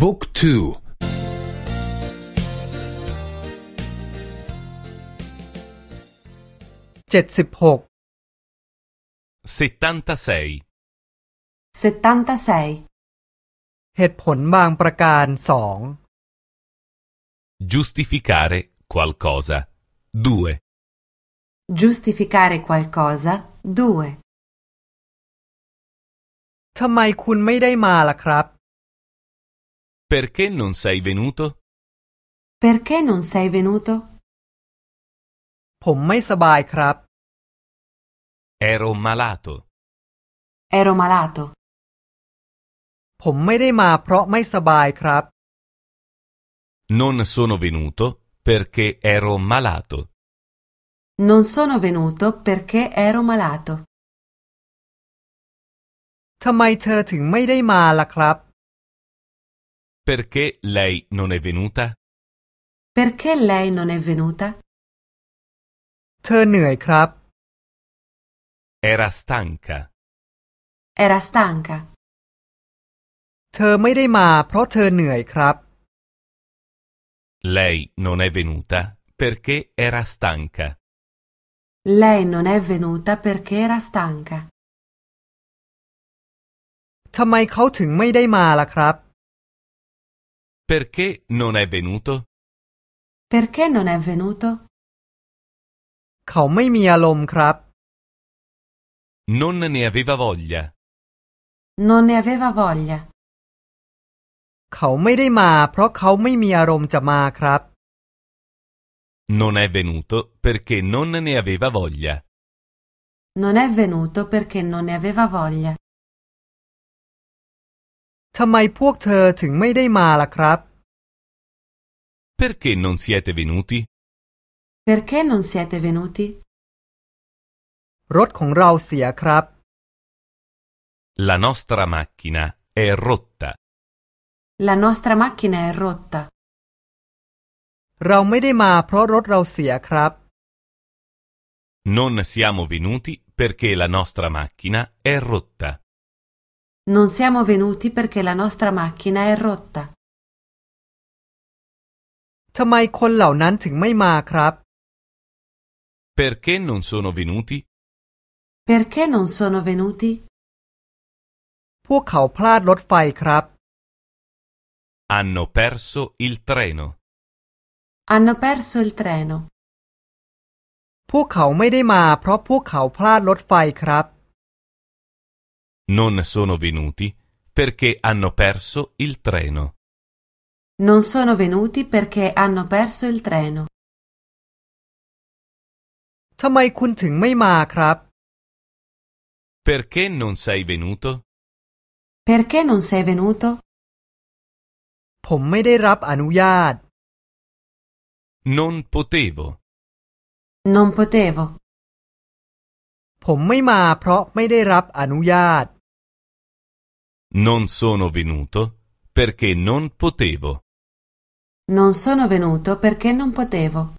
บุ๊กทูเจ็ดสิบหก 76. 76. เหตุผลบางประการสอง Giustificare qualcosa. 2. Giustificare qualcosa. 2. ทำไมคุณไม่ได้มาล่ะครับ Perché non sei venuto? Perché non sei venuto? ผมไม่สบายครับ Ero malato. Ero malato. ผมไม่ได้มาเพราะไม่สบายครับ Non sono venuto perché ero malato. Non sono venuto perché ero malato. ทำไมเธอถึงไม่ได้มาล่ะครับ Perché lei non è venuta? Perché lei non è venuta? เธอเหนื่อยครับ Era stanca. Era stanca. เธอไม่ได้มาเพราะเธอเหนื่อยครับ Lei non è venuta perché era stanca. Lei non è venuta perché era stanca. ทำไมเขาถึงไม่ได้มาล่ะครับ Perché non è venuto? Perché non è venuto? เขาไม่มีอารมณ์ครับ Non ne aveva voglia. Non ne aveva voglia. เขาไม่ได้มาเพราะเขาไม่มีอารมณ์จะมาครับ Non è venuto perché non ne aveva voglia. Non è venuto perché non ne aveva voglia. ทำไมพวกเธอถึงไม่ได้มาล่ะครับ Perché non siete venuti? Perché non siete venuti? รถของเราเสียครับ La nostra macchina è rotta. La nostra macchina è rotta. เราไม่ได้มาเพราะรถเราเสียครับ Non siamo venuti perché la nostra macchina è rotta. Non siamo venuti perché la nostra macchina è rotta. ทำไมคนเหล่านั้นถึงไม่มาครับ Perché non sono venuti? Perché non sono venuti? พวกเขาพลาดรถไฟครับ Hanno perso il treno. Hanno perso il treno. พวกเขาไม่ได้มาเพราะพวกเขาพลาดรถไฟครับ Non sono venuti perché hanno perso il treno. Non sono venuti perché hanno perso il treno. ทำไมคุณถึงไม่มาครับ Perché non sei venuto? Perché non sei venuto? ผมไม่ได้รับอนุญาต Non potevo. Non potevo. ผมไม่มาเพราะไม่ได้รับอนุญาต non sono venuto perché non potevo. Non sono venuto perché non potevo.